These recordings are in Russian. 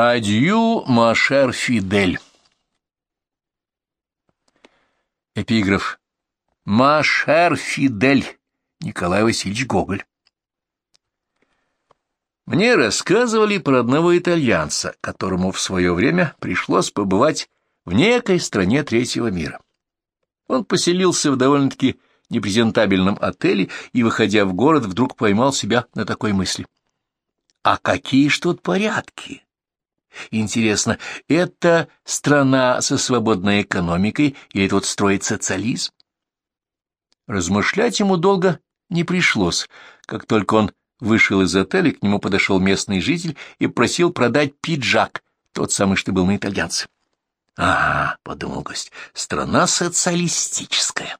Адью, Машер Фидель. Эпиграф. Машер Фидель. Николай Васильевич Гоголь. Мне рассказывали про одного итальянца, которому в свое время пришлось побывать в некой стране третьего мира. Он поселился в довольно-таки непрезентабельном отеле и, выходя в город, вдруг поймал себя на такой мысли. «А какие ж тут порядки?» Интересно, это страна со свободной экономикой или тут строит социализм? Размышлять ему долго не пришлось. Как только он вышел из отеля, к нему подошел местный житель и просил продать пиджак, тот самый, что был на итальянце. «Ага», — подумал гость, — «страна социалистическая».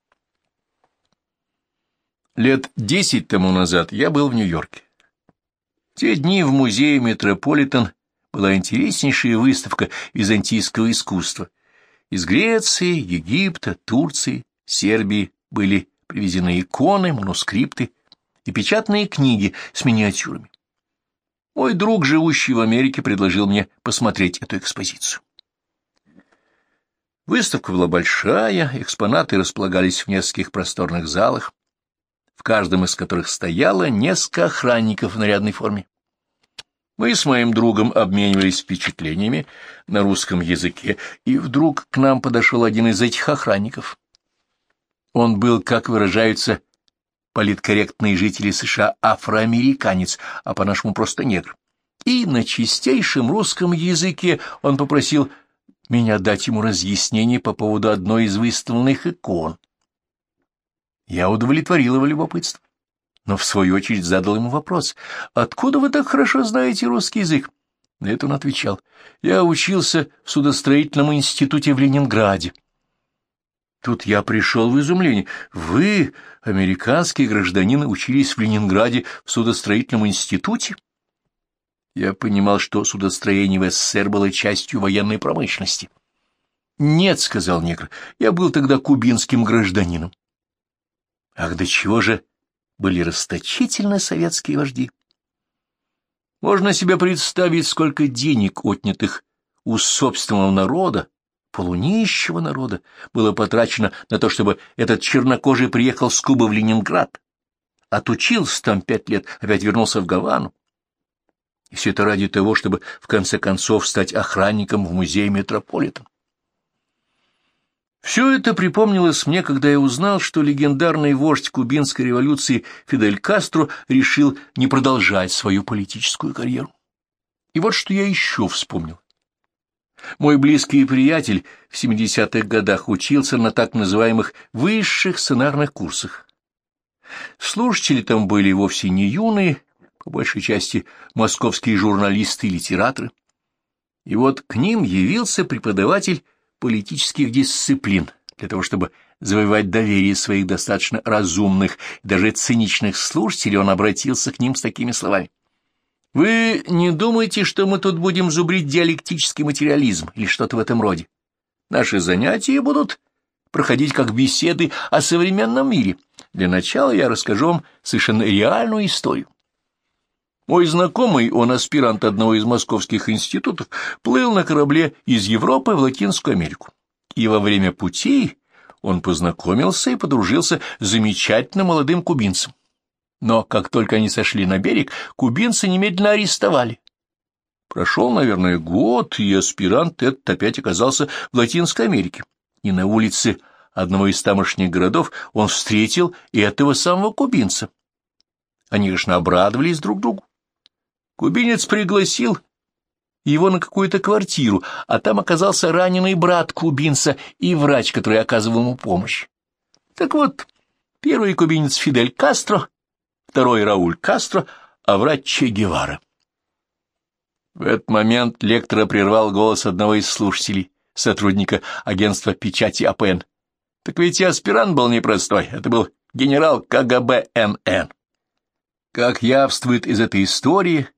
Лет десять тому назад я был в Нью-Йорке. те дни в музее Метрополитен была интереснейшая выставка византийского искусства. Из Греции, Египта, Турции, Сербии были привезены иконы, манускрипты и печатные книги с миниатюрами. Мой друг, живущий в Америке, предложил мне посмотреть эту экспозицию. Выставка была большая, экспонаты располагались в нескольких просторных залах, в каждом из которых стояло несколько охранников в нарядной форме. Мы с моим другом обменивались впечатлениями на русском языке, и вдруг к нам подошел один из этих охранников. Он был, как выражаются политкорректные жители США, афроамериканец, а по-нашему просто негр. И на чистейшем русском языке он попросил меня дать ему разъяснение по поводу одной из выставленных икон. Я удовлетворил его любопытство, но в свою очередь задал ему вопрос, «Откуда вы так хорошо знаете русский язык?» На это он отвечал, «Я учился в судостроительном институте в Ленинграде». Тут я пришел в изумление. Вы, американские гражданины, учились в Ленинграде в судостроительном институте? Я понимал, что судостроение в СССР было частью военной промышленности. «Нет», — сказал негр, — «я был тогда кубинским гражданином». Ах, до чего же были расточительны советские вожди! Можно себе представить, сколько денег, отнятых у собственного народа, полунищего народа, было потрачено на то, чтобы этот чернокожий приехал с Кубы в Ленинград, отучился там пять лет, опять вернулся в Гавану, и все это ради того, чтобы в конце концов стать охранником в музее Метрополитен. Все это припомнилось мне, когда я узнал, что легендарный вождь кубинской революции Фидель Кастро решил не продолжать свою политическую карьеру. И вот что я еще вспомнил. Мой близкий приятель в 70-х годах учился на так называемых высших сценарных курсах. Слушатели там были вовсе не юные, по большей части московские журналисты и литераторы. И вот к ним явился преподаватель политических дисциплин для того, чтобы завоевать доверие своих достаточно разумных, даже циничных слушателей, он обратился к ним с такими словами. «Вы не думаете, что мы тут будем зубрить диалектический материализм или что-то в этом роде? Наши занятия будут проходить как беседы о современном мире. Для начала я расскажу вам совершенно реальную историю. Мой знакомый, он аспирант одного из московских институтов, плыл на корабле из Европы в Латинскую Америку. И во время пути он познакомился и подружился с замечательным молодым кубинцем. Но как только они сошли на берег, кубинца немедленно арестовали. Прошел, наверное, год, и аспирант этот опять оказался в Латинской Америке. И на улице одного из тамошних городов он встретил этого самого кубинца. Они, конечно, обрадовались друг другу. Кубинец пригласил его на какую-то квартиру, а там оказался раненый брат кубинца и врач, который оказывал ему помощь. Так вот, первый кубинец Фидель Кастро, второй Рауль Кастро, а врач Че Гевара. В этот момент лектора прервал голос одного из слушателей, сотрудника агентства печати АПН. Так ведь и аспирант был непростой, это был генерал КГБ НН. Как явствует из этой истории,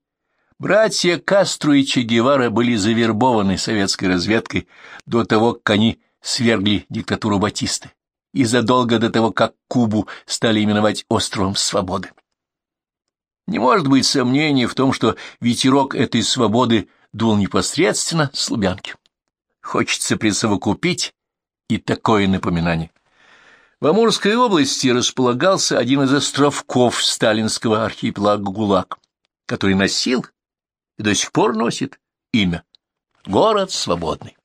Братья Кастро и Че Гевара были завербованы советской разведкой до того, как они свергли диктатуру Батисты и задолго до того, как Кубу стали именовать островом свободы. Не может быть сомнений в том, что ветерок этой свободы дул непосредственно с Лубянки. Хочется присовокупить и такое напоминание. В Амурской области располагался один из островков сталинского архипелага ГУЛАГ, который носил и до сих пор носит имя «Город свободный».